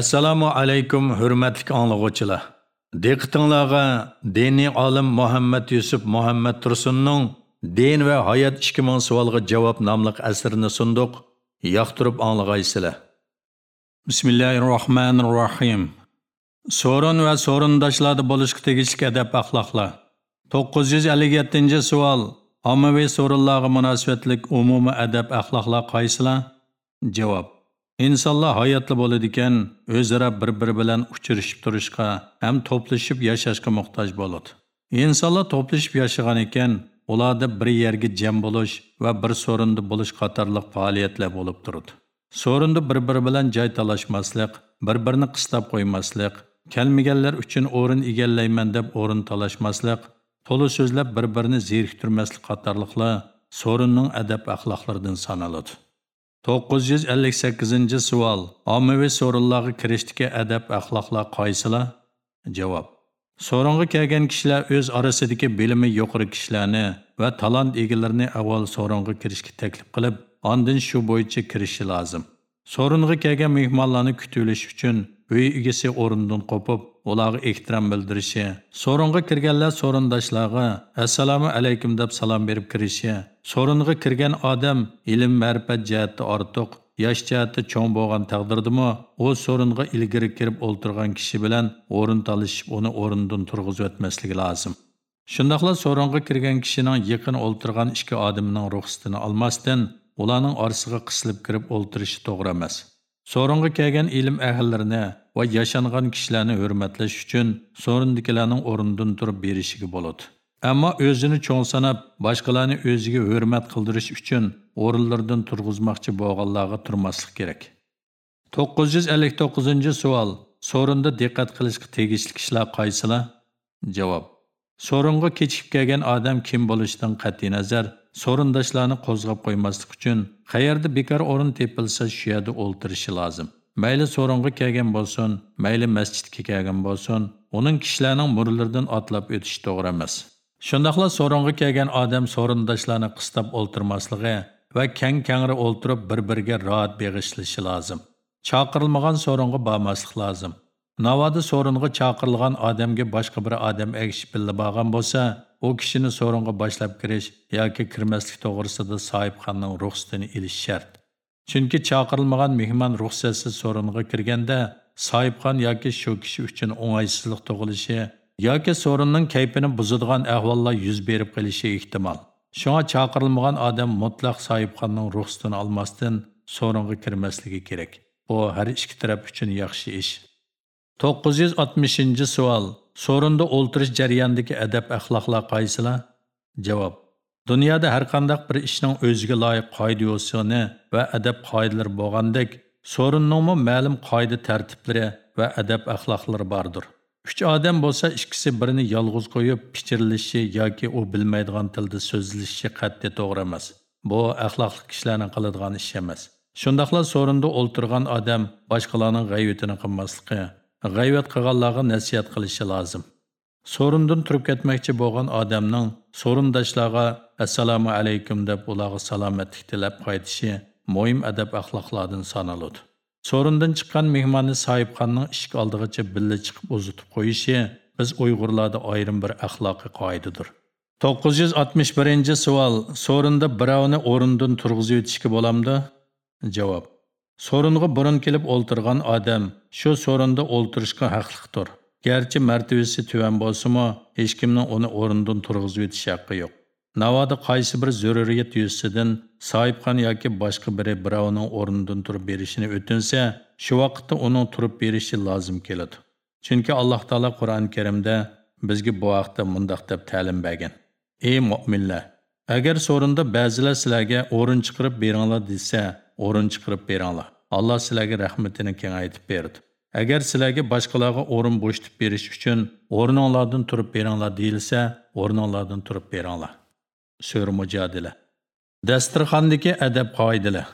Assalomu alaykum hurmatli anglag'uvchilar. Diqqatingizga diniy olim Muhammad Yusuf Muhammad Tursunning Din va hayot 2000 savolga javob nomli asrini sunduq. Yoqtirib anglag'aysizlar. Bismillahirrohmanirrohim. So'rin va so'rindoshlarda bo'lishga tegishli adab axloqlar. 957-savol. Ommaviy so'rinlarga munosabatlik umumiy adab axloqlar qaysilar? Javob. Insonlar hayotli bo'ladigan, o'zaro bir biri bilan uchrashib turishga ham to'plashib yashashga muhtoj bo'ladi. Insonlar to'plashib yashagan ekan ularda bir yerga jam bo'lish va bir so'rinda bo'lish qatorliq faoliyatlar bo'lib turadi. So'rinda bir biri bilan joy talashmaslik bir birini qistab qo'ymaslik kelmaganlar uchun o'rin egallayman deb o'rin talashmaslik to'la so'zlab bir birini zeriktirmaslik qatorliqlar so'rinning adab axloqlaridan sanaladi. 958 savol. Ommaviy so'rinlarga kirishdagi adab axloqlar qaysilar? Javob. So'ronga kelgan kishilar o'z orasidagi bilimi yuqori kishilarni va talant egalarini avval so'ronga kirishga taklif qilib, ondan shu bo'yicha kirishi lozim. So'ringa kelgan mehmonlarni kutilish uchun uy egasi o'rindan qo'pib, ularga ehtirom bildirishi, so'ringa kirganlar so'rindoshlarga assalomu alaykum deb salom berib kirishi, so'ringa kirgan odam ilm ma'rifat jihati ortiq, yosh jihati cho'ng bo'lgan taqdirdimi, u so'ringa ilgari kirib o'ltirgan kishi bilan o'rin talishib, uni o'rindan turg'izib o'tmasligi lozim. Shundaqla so'ringa kirgan kishining yaqin o'ltirgan ikki odamning ruxsatini olmasdan ularning orasiga qisilib kirib o'ltirishi to'g'ri emas. So'ringa kelgan ilm ahllarini va yashangan kishilarni hurmatlash uchun so'rindikilarning o'rindan turib berishiga bo'ladi. Ammo o'zini cho'ng sanab, boshqalarni o'ziga hurmat qildirish uchun o'rinlardan turg'izmoqchi bo'lganlarga turmaslik kerak. 959-savol. So'rinda diqqat qilishga tegishli kishilar qaysilar? Javob. So'ringa kechib kelgan odam kim bo'lishidan qat'iy nazar so'rindoshlarni qo'zg'ab qo'ymaslik uchun qayerda bekor o'rin tepilsa shu yerda o'ltirishi lozim mayli so'ringa kelgan bo'lsin mayli masjidga kelgan bo'lsin uning kishilarning murlaridan otlab o'tishi to'g'ri emas shundoqla so'ringa kelgan odam so'rindoshlarni qistab o'ltirmasligi va kang kangri o'ltirib bir biriga rohat beg'ishlashi lozim. Chaqirilmagan so'ringa bormaslik lozim. Navoda so'ringa chaqirilgan odamga boshqa bir odam egishib billa borgan bo'lsa u kishini so'ringa boshlab kirish yoki kirmaslik to'g'risida sohibxonning ruxsatini olish shart. Chunki chaqirilmagan mehmon ruxsatsiz so'ringa kirganda sohibxon yoki shu kishi uchun o'ng'aysizlik tug'ilishi yoki so'rinning kayfini buzadigan ahvollar yuz berib qolishi ehtimol shunga chaqirilmagan odam mutlaq sohibxonning ruxsatini olmasdan so'ringa kirmasligi kerak bu har ikki taraf uchun yaxshi ish 960 savol So'rinda o'ltirish jarayonidagi adab axloqlar qaysilar? Javob. Dunyoda har qanday bir ishning o'ziga loyiq qoida usuli va adab qoidalari bo'lgandek, so'rinningmi ma'lum qoida tartiblari va adab axloqlari bordir. Uch odam bo'lsa, ikkisi birini yolg'iz qo'yib pichirlishi yoki u bilmaydigan tilda so'zlashishi qat'iy to'g'ri emas. Bu axloqli kishilarning qiladigan ish emas. Shundaqla so'rinda o'ltirgan odam boshqalarning g'ayvatini qilmasligi g'ayvat qilganlarga nasihat qilishi lozim so'rindan turib ketmoqchi bo'lgan odamning so'rindoshlarga assalomu alaykum deb ularga salomatlik tilab qaytishi muhim adab axloqlardan sanaladi so'rindan chiqqan mehmonni sohibxonning eshik oldigacha billa chiqib uzitib qo'yishi biz uyg'urlarda ayrim bir axloqiy qoidadir 961 savol so'rinda birovni o'rindan turg'izib o'tishga bo'lamdi javob Sorunға burun kelib o'ltirgan odam shu so'rinda o'ltirishga haqliqdir. Garchi martabasi tuvan bo'lsa-mu, hech kimning uni o'rnidan turg'izib o'tish haqqi yo'q. Navoda qaysi bir zaruriyat yuzasidan sohibxon yoki boshqa biri birovning o'rnidan turib berishini o'tinsa, shu vaqtda uning turib berishi lozim keladi. Chunki Alloh taolo Qur'on Karimda bizga bu vaqtda mundaq deb ta'lim bergan. Ey mu'minlar, agar so'rinda ba'zilar sizlarga o'rin chiqarib beringlar desa, o'rin chiqarib beringlar. Alloh sizlarga rahmatini kengaytib berdi. Agar sizlarga boshqalarga o'rin bo'shtib berish uchun o'rninglardan turib beringlar deyilsa, o'rninglardan turib beringlar. Sura Mujadila. Dasturxondagi adab qoidalar.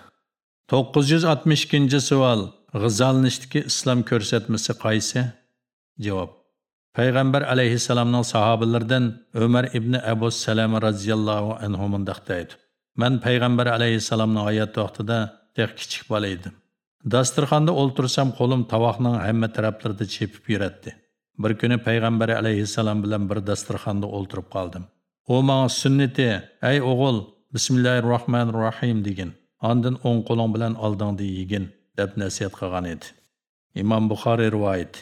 962-savol. G'izolanishdagi islom ko'rsatmasi qaysi? Javob. Payg'ambar alayhissalomning sahobalaridan Umar ibn Abu Salama radhiyallohu anhu mundaq deydi: "Men payg'ambar alayhissalomning hayot vaqtida tek kichik bola edim. Dasturxonda o'ltirsam qo'lim tovoqning hamma taraflarida chepib yuradi. Bir kuni payg'ambar alayhissalom bilan bir dasturxonda o'ltirib qoldim. U menga sunnati, "Ey o'g'il, bismillahir-rohmanir-rohim" degan. Ondan o'ng qo'ling bilan oldingda yegin deb nasihat qilgan edi. Imom Buxoriy rivoyat.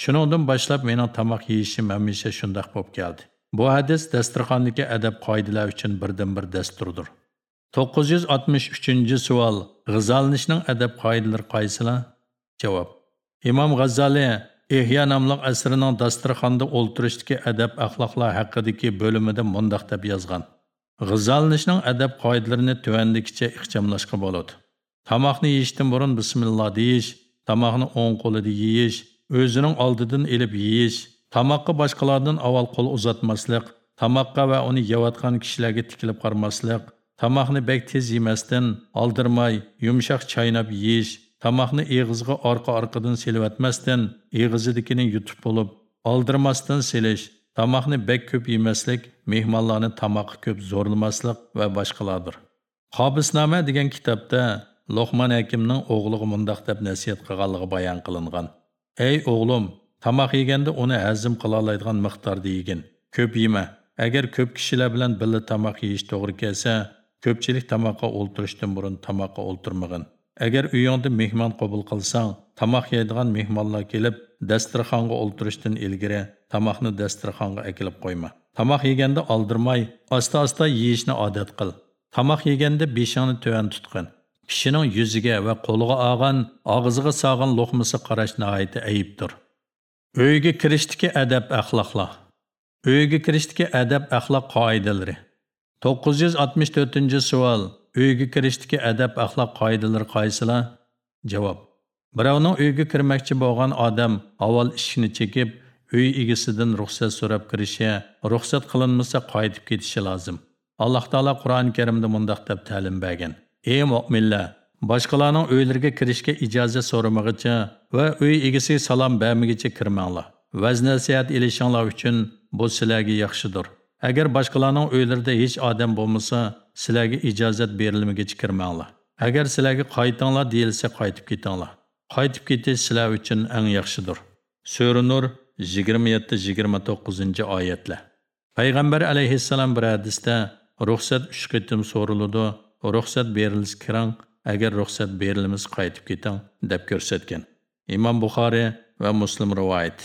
Shuningdan boshlab mening tomoq yeyishim hamisha shundoq bo'lib keldi. Bu hadis dasturxondagi adab qoidalar uchun birdan bir dasturdir. 963 savol. G'izolanishning adab qoidalari qaysilar? Javob. Imom G'azzali Ihya nomli asrining dasturxonda o'ltirishdagi adab axloqlar haqidagi bo'limida mundaq deb yozgan. G'azalanishning adab qoidalarini tuvandikicha ixchamlashga bo'ladi. Tamoqni yeyishdan burun bismillah deyish, tamoqni o'ng qo'lida yeyish, o'zining oldidan elib yeyish, tamoqqa boshqalardan avval qo'l uzatmaslik, tamoqqa va uni yeyotgan kishilarga tikilib qaramaslik, tamoqni bek tez yemasdan, oldirmay, yumshoq chaynab yeyish, Тамақны eg'izga арқа-арқыдың селіп әтмәстен, yutib bo'lib, болып, selish, селеш, тамақны бәк көп mehmonlarni tamoqqa тамақы көп va вә Qobisnoma Қабыснаме деген Luqman Лохман әкімнің mundaq мұндақ деп qilganligi қығалығы баян қылынған. Әй tamoq тамақ егенді оны әзім қылалайдыған miqdorda yegin. Көп еме, әгер көп kishilar bilan білі тамақ еш тоғыр kelsa, көпчілік тамаққа олтырыштың бұрын тамаққа олтырмығын. Agar uyingda mehmon qabul qilsang, tamoq yeydigan mehmonlar kelib, dasturxonga o'ltirishdan ilgari tamoqni dasturxonga akilib qo'yma. Tamoq yeganda oldirmay, asta-asta yeyishni odat qil. Tamoq yeganda beshingni tuvan tutqin. kishining yuziga va qo'liga olgan og'ziga solgan luqmasi qarash nihoyatda ayibdir uyga kirishdagi adab axloqlar uyga kirishdagi adab axloq qoidalari 964 savol uyga kirishdagi adab axloq qoidalari qaysilar javob birovning uyga kirmoqchi bo'lgan odam avval ishini chekib uy egasidan ruxsat so'rab kirishi ruxsat qilinmasa qaytib ketishi lozim alloh taolo qur'oni karimda mundoq deb ta'lim bergan Ey mu'minlar, boshqalarning uylariga kirishga ijozat so'ramag'icha va uy egasi salom bermagicha kirmanglar. Vaz nasihat uchun bu sizlarga yaxshidir. Agar boshqalarning uylarida hech odam bo'lmasa, sizlarga ijozat berilmagicha kirmanglar. Agar sizlarga qaytinglar deyilsa, qaytib ketinglar. Qaytib ketish sizlar uchun eng yaxshidir. Sura Nur 27-29 oyatlar. Payg'ambar alayhissalom bir hadisda ruxsat 3 qitim so'riladi ruxsat berilsa kirang agar ruxsat berilmasa qaytib keting deb ko'rsatgan imom buxoriy va muslim rivoyat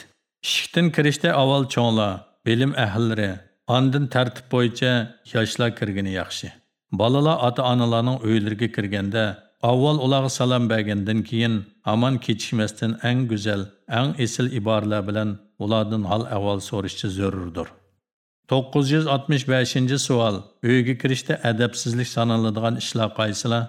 ishikdan kirishda avval cho'nglar bilim ahlilari Andın tartib bo'yicha yoshlar kirgani yaxshi. Bolalar ota-onalarning uylariga kirganda avval ularga salom bergandan keyin aman kechikmasdan eng go'zal, eng esil iboralar bilan ulardan hol ahvol so'rashchi zarurdir. 965 savol. Uyga kirishda adabsizlik sanaladigan ishlar qaysilar?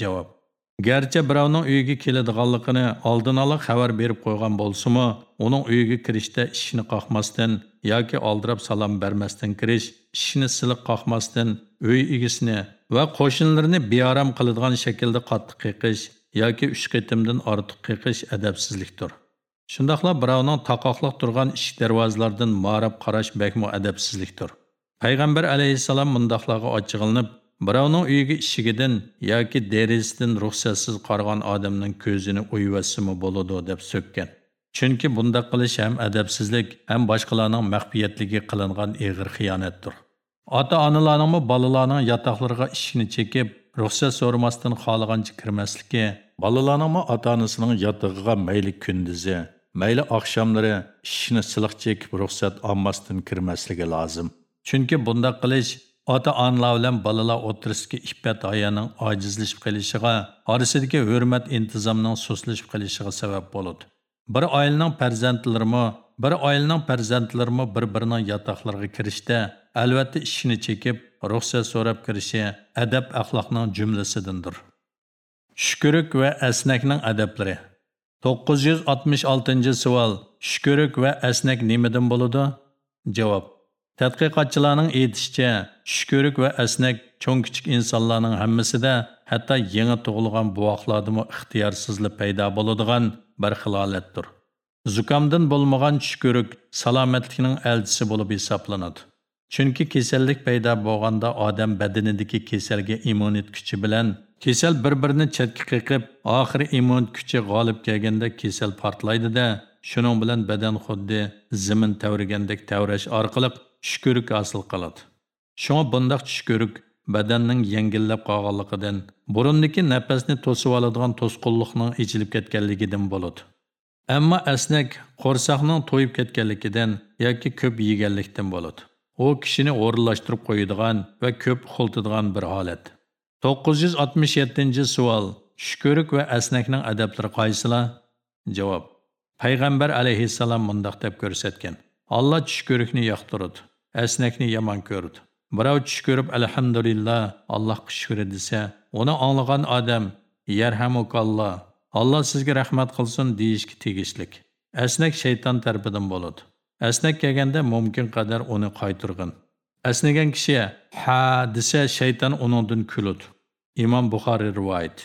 Javob. Garchi birovning uyiga keladiganligini oldin ola xabar berib qo'ygan bo'lsa-mu, uning uyiga kirishda ishni qoqmasdan yoki oldirab salom bermasdan kirish, ishni siliq qoqmasdan uy egisini va qo'shnilarini bearam qiladigan shaklda qattiq qiqish yoki uch qitimdan ortiq qiqish adabsizlikdir. shundoqla birovning taqoqliq turgan eshik darvozalardan marab qarash bakmu adabsizlikdir. Payg'ambar alayhissalom mundaqlarga ochiqlanib, birovning uyiga ishigidan yoki derazasidan ruxsatsiz qargan odamning ko'zini o'yvassimi bo'ladi deb so'kkan. Chunki bunda qilish ham adabsizlik, ham boshqalarning maxfiyatligi qilingan eg'ir xiyonatdir. Ota-onalarning bolalarning yotoqlariga ishini chekib, ruxsat so'ramasdan xohlagancha kirmasligi, bolalarning ota-onasining yotog'iga mayli kunduzi, mayli oqshomlari ishini siliq chekib ruxsat olmasdan kirmasligi lozim. Chunki bunda qilish ota-onalar bilan bolalar o'tirisidagi ibbat hayoning ojizlashib qolishiga, orasidagi hurmat intizomning suslashib qolishiga sabab bo'ladi. Bir oilaning farzandlarimi, bir oilaning farzandlarimi bir-birining yotoqlariga kirishda albatta ishini chekib, ruxsat so'rab kirishi adab axloqning jumlasidandir. Shukrik va asnakning adablari 966 savol. Shukrik va asnak nimadan bo'ladi? Javob. Tadqiqotchilarning aytishicha, shukrik va asnak cho'ng kichik insonlarning hammasida, hatto yangi tug'ilgan buvoqlardami ixtiyorsizlik paydo bo'ladigan bir xil holatdir. Zukamdan bo'lmagan shukrik salomatlikning elchisi bo'lib hisoblanadi. Chunki kasallik paydo bo'lganda odam badanidagi kasalga immunit kuchi bilan Kesel bir-birini chetga qiqib, oxiri immun kuchi g'olib kelganda kesel portlaydi-da, shuning bilan badan xuddi zimin tavrigandek tavrash orqali tushko'rik hosil qiladi. Shunga bundaq tushko'rik badanning yengillab qolganligidan, burundagi nafasni to'sib oladigan to'sqinlikning ichilib ketganligidan bo'ladi. Ammo asnak qo'rsoqning to'yib ketganligidan yoki ko'p yeganlikdan bo'ladi. U kishini o'rinlashtirib qo'yadigan va ko'p xultadigan bir holat. 967 savol. Tushko'rik va asnakning adablari qaysilar? Javob. Payg'ambar alayhissalom mundaq deb ko'rsatgan. Alloh tushko'rikni yoqtiradi, asnakni yomon ko'radi. birov tush ko'rib alhamdulillah allohga shukur desa uni anglagan odam Алла, alloh sizga rahmat qilsin дейішкі tegishlik. Asnak шайтан tarafidan bo'ladi. Asnak kelganda mumkin qadar uni qaytirgin asnagan kishi «Ха» десе шайтан uningdan kuladi. Imom buxoriy rivoyat.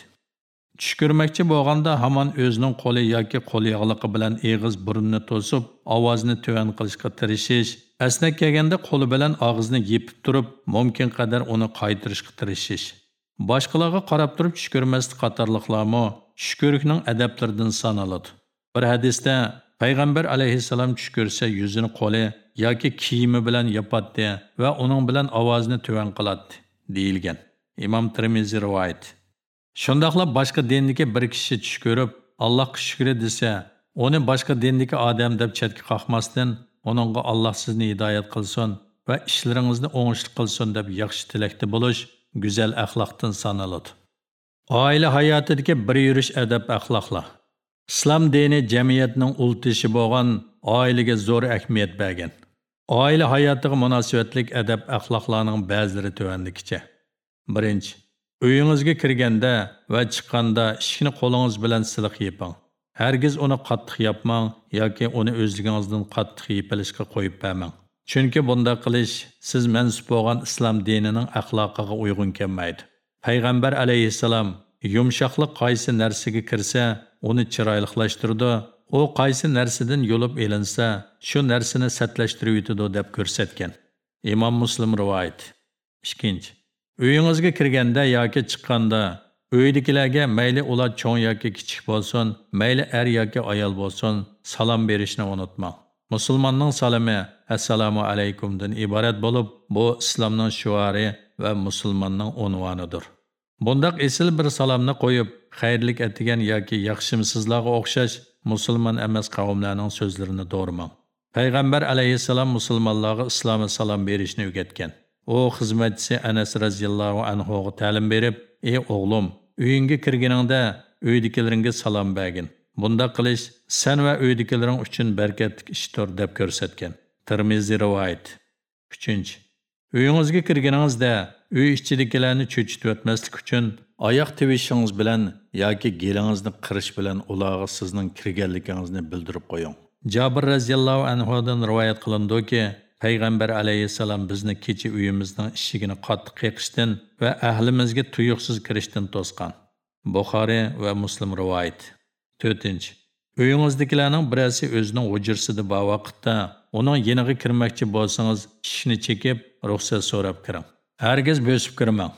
Tush ko'rmoqchi bo'lganda hamon o'zining qo'li yoki qo'l yog'liqi bilan eg'iz burunni to'sib ovozni tuvan qilishga tirishish asna kelganda qo'li bilan og'izni yepib turib, mumkin qadar uni qaytirishga tirishish. Boshqalarga qarab turib tush ko'rmaslik qatorliqlarmi tush ko'rikning adablaridan sanaladi. Bir hadisda payg'ambar alayhissalom tush ko'rsa yuzini qo'li yoki kiyimi bilan yopadi va uning bilan ovozni tuvan qiladi deyilgan. Imom termiziy rivoyat. Shundoqla boshqa dindagi bir kishi tush ko'rib, Allohga shukr desa, uni boshqa dindagi odam deb chetga qoqmasdan Onunğa Allah sizni hidoyat qilsin va ishlaringizni o'ngishli qilsin deb yaxshi tilakda buluş güzel axloqdan sanaladi. Oila hayotidagi bir yürüş adab axloqlar. İslam dini jamiyatning ultishi bo'lgan oilaga zor əhmiyyət bəgən. Oila hayatıga münasibətlik adab axloqlarining bəziləri tövəndikçə. 1. Uyingizga kirganda va chiqqanda ishni qo'lingiz bilan siliq yeping. Hargiz uni qattiq yapmang yoki uni o'zligingizdan qattiq yepilishga qo'yib bermang. Chunki bunda qilish siz mansub bo'lgan islom dinining axloqiga uyg'un kelmaydi. Payg'ambar alayhissalom yumshoqlik qaysi narsaga kirsa, uni chiroyliqlashtirdi. U qaysi narsadan yo'lib elinsa, shu narsani satlashtirib yutadi deb ko'rsatgan. Imom Muslim rivoyat. 2. Uyingizga kirganda yoki chiqqanda Uydagilarga mayli ular cho'ng yoki kichik bo'lsin, mayli er yoki ayol bo'lsin, salom berishni unutmang. Musulmonning salami assalomu alaykumdan iborat bo'lib, bu islomning shuari va musulmonning unvonidir. Bundaq esil bir salomni qo'yib, xayrlik etigan yoki yaxshimsizlarga o'xshash musulmon emas qavmlarning so'zlarini do'rmang. Payg'ambar alayhissalom musulmonlarga islomga salom berishni o'rgatgan. U xizmatchisi Anas radhiyallohu anhuga ta'lim berib, ey o'g'lim uyingga kirganingda uydagilaringga salom bergin bunda qilish sen va uydagilaring uchun barkatli ishdir deb ko'rsatgan. Termiziy rivoyat. Uchinchi. Uyingizga kirganingizda uy ichidagilarni cho'chitib o'tmaslik uchun oyoq tivishingiz bilan yoki gelingizni qirish bilan ularga sizning kirganligingizni bildirib qo'ying. Jabir roziyallohu anhudan rivoyat qilindiki payg'ambar alayhissalom bizni kecha uyimizning eshigini qattiq qiqishdan va ahlimizga tuyuqsiz kirishdan to'sgan. Buxoriy va muslim rivoyat. To'rtinchi. Uyingizdagilarning birasi o'zining hujrsida bor vaqtda uning yeniga kirmoqchi bo'lsangiz ishni chekib ruxsat so'rab kiring. Hargiz bo'sib kirmang.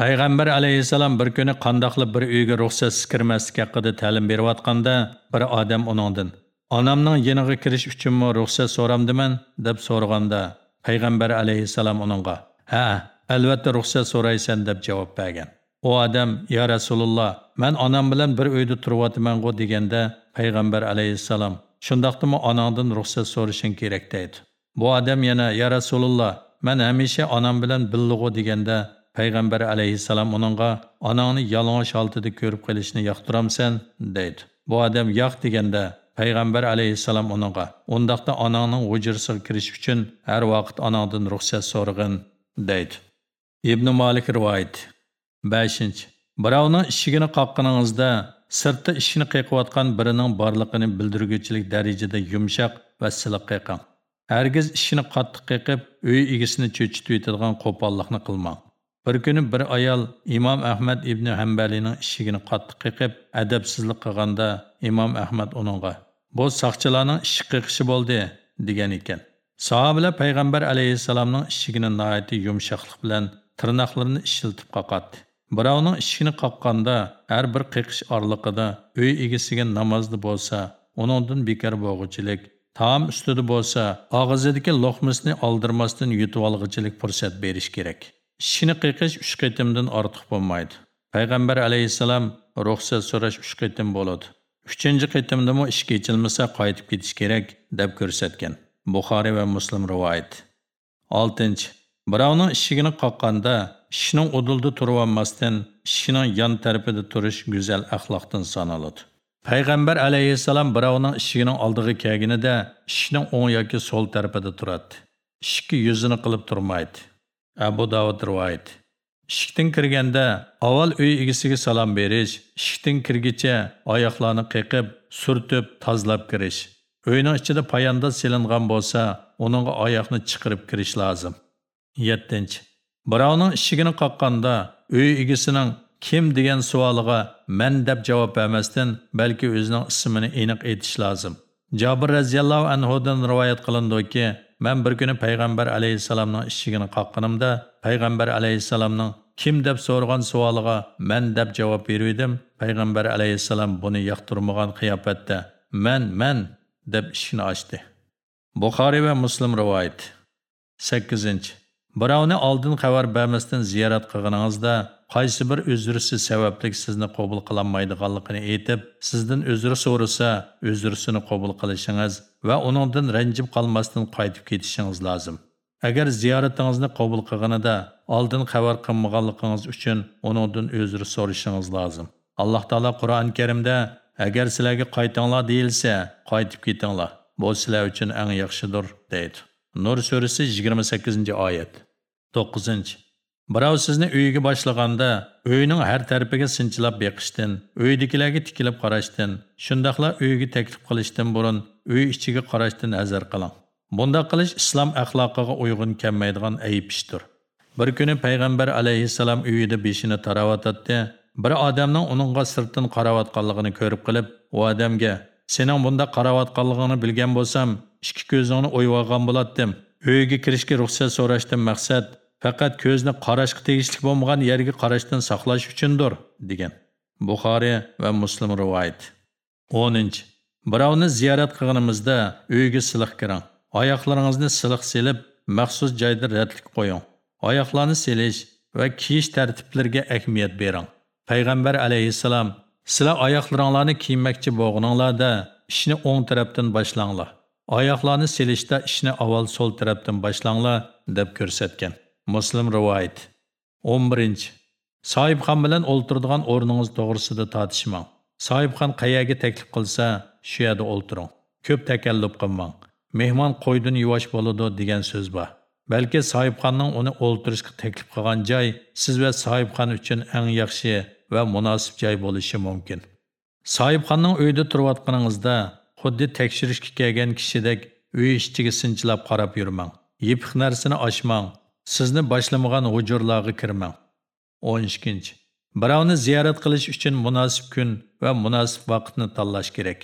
Payg'ambar alayhissalom bir kuni qandoqli bir uyga ruxsatsiz kirmaslik haqida ta'lim berayotganda bir odam uningdan Onamning yeniga kirish uchunmi ruxsat so'ramdiman deb so'raganda payg'ambar alayhissalom uningga ha albatta ruxsat so'raysan deb javob bergan. U odam ya rasululloh man onam bilan bir uyda turyapmanku deganda payg'ambar alayhissalom shundoqdimi onangdan ruxsat so'rashing kerak? deydi. Bu odam yana ya rasululloh man hamisha onam bilan billig'u deganda payg'ambar alayhissalom uningga onangni yalang'och holatida ko'rib qolishni yoqtiramsan deydi. Bu odam yo'q deganda payg'ambar alayhissalom uninga undaqda onangning hujrasiga kirish uchun har vaqt onangdan ruxsat so'rag'in deydi. Ibn malik rivoyat. Beshinchi birovning ishigini qoqqaningizda sirtda ishini qiqiyotgan birining borlig'ini bildirguchilik darajada yumshoq va siliq qiqing hargiz ishini qattiq qiqib uy egisini cho'chitib yetadigan qo'pollikni qilmang. Bir kuni bir ayol imom ahmad ibn hambalining ishigini qattiq qiqib adabsizlik qilganda imom ahmad uningga bu saqchilarning ish qiqishi bo'ldi degan ekan. Sahobalar payg'ambar alayhissalomning ishigini noati yumshoqlik bilan tirnoqlarini ishiltib qoqadi. Birovning eshigini qoqqanda har bir qiqish orliqida uy egasiga namozda bo'lsa uningdan bekor bo'g'ichilik taom ustida bo'lsa og'zidagi lo'qmisni oldirmasdan yutib olg'ichilik fursat berish kerak. Ishini qiqish uch qitimdan ortiq bo'lmaydi. Payg'ambar alayhissalom ruxsat so'rash uch qitim bo'ladi. Uchinchi qitimdami ishga ichilmasa qaytib ketish kerak deb ko'rsatgan buxoriy va muslim rivoyat. Oltinchi birovning ishigini qoqqanda ishning udulda turib olmasdan ishining yon tarafida turish go'zal axloqdan sanaladi. Payg'ambar alayhissalom birovning ishigining oldiga kelganida ishning o'ng yoki so'l tarafida turadi. Ishga yuzini qilib turmaydi. Abu davud rivoyat. Ishikdan kirganda avval uy egasiga salom berish ishikdan kirgicha oyoqlarni qiqib surtib tozalab kirish. Uyning ichida poyanda silingan bo'lsa uningga oyoqni chiqarib kirish lozim. Yettinchi. Birovning ishigini qoqqanda uy egasining kim degan savoliga man deb javob bermasdan balki o'zining ismini aniq aytish lozim. Jobir roziyallohu anhudan rivoyat qilindiki man bir kuni payg'ambar alayhissalomning ishigini qoqqanimda payg'ambar alayhissalomning kim deb so'ragan savoliga man deb javob berdim payg'ambar alayhissalom buni yoqtirmagan qiyofatda man man deb ishini ochdi buxoriy va muslim rivoyat sakkizinchi birovni oldin xabar bermasdan ziyorat qilganingizda qaysi bir uzrsiz sababli sizni qabul qilolmaydiganligini aytib sizdan uzr so'rasa uzrsini qabul qilishingiz va uningdan ranjib qolmasdan qaytib ketishingiz lozim. Agar ziyoratingizni qabul qilganida oldin xabar qilmaganligingiz uchun uningdan uzr so'rashingiz lozim. Alloh taolo qur'oni karimda agar sizlarga qaytinglar deyilsa qaytib ketinglar. Bu sizlar uchun eng yaxshidir deydi. Nur surasi 28 oyat. 9 birov sizni uyiga boshlaganda uyning har tarafiga sinchilab beqishdan uydagilarga tikilib qarashdan shundoqla uyga taklif qilishdan burun uy ichiga qarashdan hazar qiling bunda qilish islom axloqiga uyg'un kelmaydigan ayib ishdir. Bir kuni payg'ambar alayhissalom uyida beshini taravotadi bir odamning uningga sirtdan qarayotganligini ko'rib qilib u odamga sening bunda qarayotganligini bilgan bo'lsam ikki ko'zingni o'yib olgan bo'lardim uyga kirishga ruxsat so'rashdan maqsad faqat ko'zni qarashga tegishli bo'lmagan yerga qarashdan saqlash uchundir degan buxoriy va muslim rivoyat. O'ninchi. Birovni ziyorat qilganimizda uyga siliq kiring. Oyoqlaringizni siliq selib, maxsus joyda radlik qo'ying. Oyoqlarni selish va kiyish tartiblariga ahamiyat bering. Payg'ambar alayhissalom sizlar oyoqlaringlarni kiymoqchi bo'lganinglarda ishni o'ng tarafdan boshlanglar. Oyoqlarni selishda ishni avval so'l tarafdan boshlanglar deb ko'rsatgan. Muslim rivoyat. 11 sohibxon bilan o'ltiradigan o'rningiz to'g'risida tortishmang. Sohibxon qayerga taklif qilsa shu yerda o'ltiring. Ko'p takallub qilmang. Mehmon qo'ydin yuvosh bo'ladi degan so'z bor. Balki sahibxonning uni o'ltirishga taklif qilgan joy siz va sahibxon uchun eng yaxshi va munosib joy bo'lishi mumkin. Sahibxonning uyida turayotganingizda xuddi tekshirishga kelgan kishidek uy ishchiga sinchilab qarab yurmang. Yepiq narsani ochmang. Sizni boshlamagan hujurlarga kirmang. O'n ikkinchi. Birovni ziyorat qilish uchun munosib kun va munosib vaqtni tanlash kerak.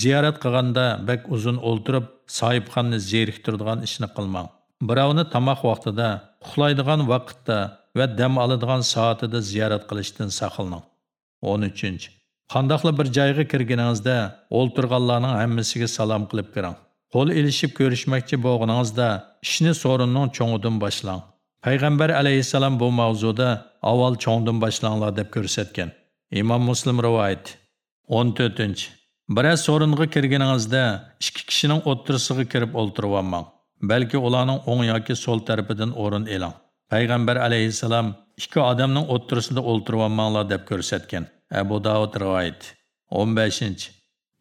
Ziyorat qilganda bak uzun o'ltirib sohibxonni zeriktiradigan ishni qilmang. Birovni tomoq vaqtida uxlaydigan vaqtda va dam oladigan soatida ziyorat qilishdan saqlaning. O'n uchinchi qandoqli bir joyga kirganingizda o'ltirganlarning hammasiga salom qilib kiring. Qo'l ilishib ko'rishmoqchi bo'lganingizda ishni so'rinning cho'ngidan boshlang. Payg'ambar alayhissalom bu mavzuda avval cho'ngdan boshlanglar deb ko'rsatgan. Imom muslim rivoyat o'n to'rtinchi biror so'ringa kirganingizda ikki kishining o'ttirisiga kirib o'ltirib olmang balki ularning o'ng yoki so'l tarafidan o'rin eling payg'ambar alayhissalom ikki odamning o'ttirisida o'ltirib olmanglar deb ko'rsatgan. Abu davud rivoyat o'n beshinchi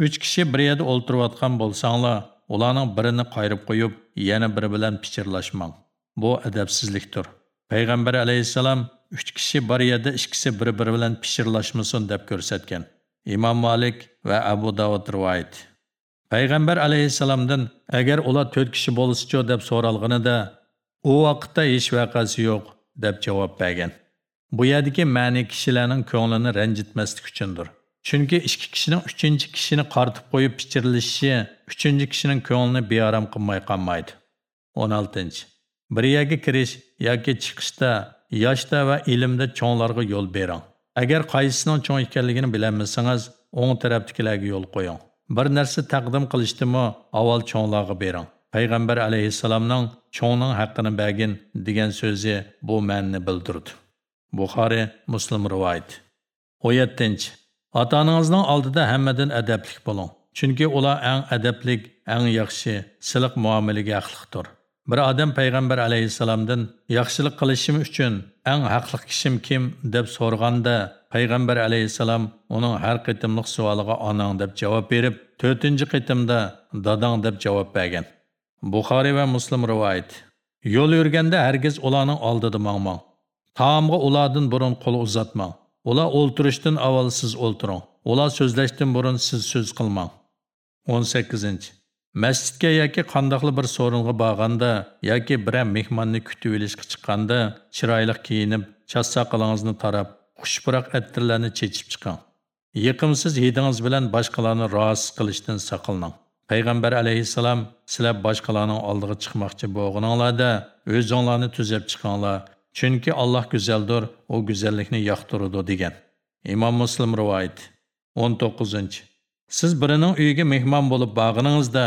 uch kishi bir yerda o'ltirayotgan bo'lsanglar ularning birini qayirib qo'yib yana biri bilan pichirlashmang. Bu adabsizlikdir. Payg'ambar alayhissalom uch kishi bir yerda ikkisi bir biri bilan pichirlashmasin deb ko'rsatgan. Imom malik va abu davud rivoyat. Payg'ambar alayhissalomdan agar ular to'rt kishi bo'lsichu deb so'ralganida u vaqtda hech vaqasi yo'q deb javob bergan. Bu yerdagi ma'ni kishilarning ko'nglini ranjitmaslik uchundir. Chunki ikki kishining uchinchi kishini qartib qo'yib pichirlashishi uchinchi kishining ko'nglini beorom qilmay qolmaydi. O'n oltinchi. Bir yerga kirish yoki chiqishda yoshda va ilmda cho'nglarga yo'l bering. Agar qaysisining cho'ng ekanligini bilmasangiz, o'ng tarafdagilarga yo'l qo'ying. Bir narsa taqdim qilishdimi, avval cho'nglarga bering. Payg'ambar alayhissalomning cho'ngning haqqini bergin degan so'zi bu ma'noni bildirdi. Buxoriy Muslim rivoyat. 17. Ota-onangizning oldida hammadan adablik bo'ling. Chunki ular eng adablik, eng yaxshi, siliq muomalaga haqliqdir. Bir odam payg'ambar alayhissalomdan yaxshilik qilishim uchun eng haqli kishim kim deb so'rganda payg'ambar alayhissalom uning har qitimliq savoliga onang deb javob berib, 4-qitimda dadang deb javob bergan. Buxoriy va Muslim rivoyat. Yo'l yurganda hargiz ularning oldida mangmang. Taomga ulardan burun qo'l uzatmang. Ular o'ltirishdan avval siz o'ltiring. Ular so'zlashdan burun siz so'z qilmang. 18. Masjidga yoki qandoqli bir so'ringa borganda yoki biror mehmonni kutib olishga chiqqanda chiroyli kiyinib, chassoqalingizni tarab, xushpuroq attirlarni chechib chiqing. Yiqimsiz hidingiz bilan boshqalarni rozi qilishdan saqlaning. Payg'ambar alayhissalom sizlar boshqalarning oldiga chiqmoqchi bo'lganinglarda o'zinglarni tuzab chiqinglar, chunki Alloh go'zaldir, u go'zallikni yoqtiradi degan. Imom Muslim rivoyat 19. Siz birining uyiga mehmon bo'lib borganingizda,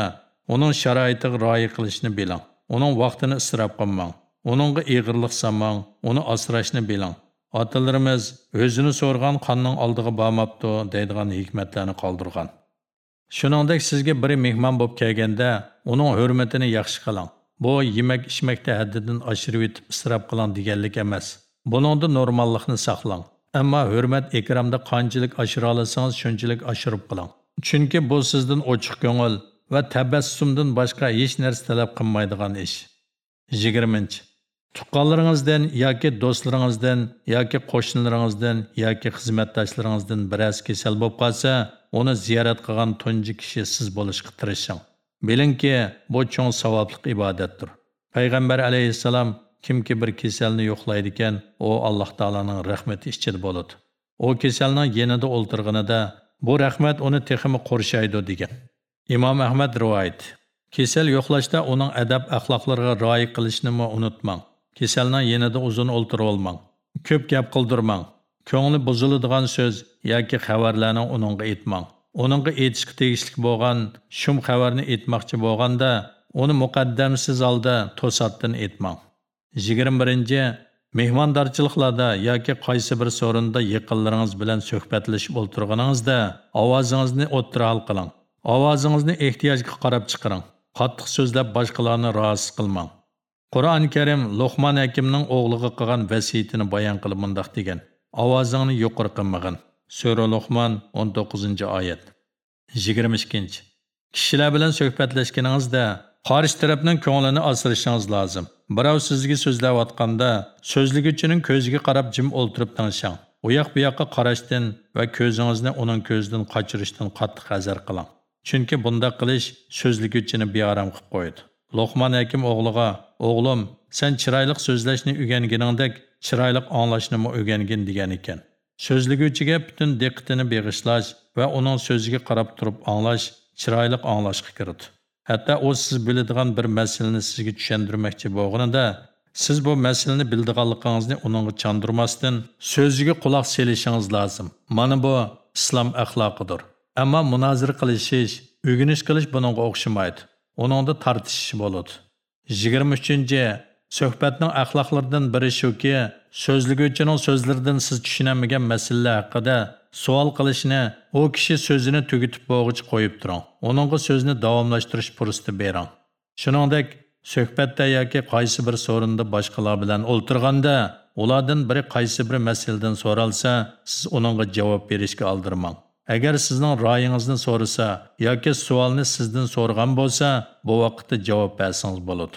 uning sharoitiga rioya qilishni biling. Uning vaqtini isrof qilmang. Uningga ig'irlik samang, uni asrashni biling. Otalarimiz o'zini so'rgan qonning oldiga bormabdi deydigan hikmatlarni qoldirgan. Shuningdek sizga biri mehmon bo'lib kelganda, uning hurmatini yaxshi qiling. Bu yemak ichmakda haddidan oshirib etib isrof qiling deganlik emas. Buningda normallikni saqlang. Ammo hurmat ikramda qanchalik oshira olsangiz, shunchalik oshirib qiling. Chunki bu sizdan ochiq ko'ngil va tabassumdan boshqa hech narsa talab qilmaydigan ish. 20. Tuqqanlaringizdan yoki do'stlaringizdan yoki qo'shnilaringizdan yoki xizmatdoshlaringizdan birasi kasal bo'lib qolsa, uni ziyorat qilgan tunji kishi siz bo'lishga tirishing. Bilingki, bu cho'ng savobli ibodatdir. Payg'ambar alayhissalom kimki bir kasalni yo'qlaydi ekan, u Alloh taolaning rahmati ichida bo'ladi. U kasalning yenida da Bu rahmat uni texmi qo'rshaydi degan. Imom Ahmad rivoyat. Kesal yo'qlashda uning adab axloqlariga rioya qilishni unutmang. Kesalning yanida uzun o'ltirib olmang. Ko'p gap qildirmang. Ko'ngli buziladigan so'z yoki xabarlarni uningga aytmang. Uningga aytishga tegishli bo'lgan shum xabarni aytmoqchi bo'lganda, uni muqaddamsiz holda to'satdan aytmang. 21. Mehmondorchiliklarda yoki qaysi bir so'rinda yaqinlaringiz bilan suhbatlashib o'tirganingizda ovozingizni o'ttira qiling. Ovozingizni ehtiyojga qarab chiqaring. Qattiq so'zlab boshqalarni rozi qilmang. Qur'oni Karim Luqman hakimning o'g'liga qilgan vasiyatini bayon qilib mundaq degan: Ovozingni yuqori qilmagin. Sura Luqman 19-oyat. 22. Kishilar bilan suhbatlashganingizda qarshi tarafning ko'nglini asrishingiz lozim. Birov sizga so'zlayotganda so'zliguvchining ko'ziga qarab jim o'ltirib tinglashing. U yoq bu yoqqa qarashdan va ko'zingizni uning ko'zidan qochirishdan qattiq hazar qiling. Chunki bunda qilish so'zliguvchini bearam qilib qo'yadi. Luqman hakim o'g'liga: "O'g'lim, sen chiroyli so'zlashni o'rganganingdek, chiroyli anglashni ham o'rgangin" degan ekan. So'zliguvchiga butun diqqatini beg'ishlash va uning so'ziga qarab turib anglash chiroyli anglashga kiradi. Hatta o siz biladigan bir masalani sizga tushuntirmoqchi bo'lganida, siz bu masalani bildiganligingizni uningga chandurmasdan so'ziga quloq solishingiz lozim. Mana bu islom axloqidir. Ammo munozara qilishish, o'g'inish qilish buningga o'xshamaydi. Uningda tortishish bo'ladi. 23. Suhbatning axloqlaridan biri shuki, so'zliguvchining so'zlaridan siz tushunamagan masalalar haqida savol qilishni u kishi so'zini tugitib bo'g'ich qo'yib turing. Uningga so'zni davomlashtirish fursati bering. Shuningdek, suhbatda yoki qaysi bir so'rinda boshqalar bilan o'ltirganda ulardan biri qaysi bir masaladan so'ralsa, siz uningga javob berishga aldirmang. Agar sizning ra'yingizni so'rasa yoki savolni sizdan so'rgan bo'lsa, bu vaqtda javob bersangiz bo'ladi.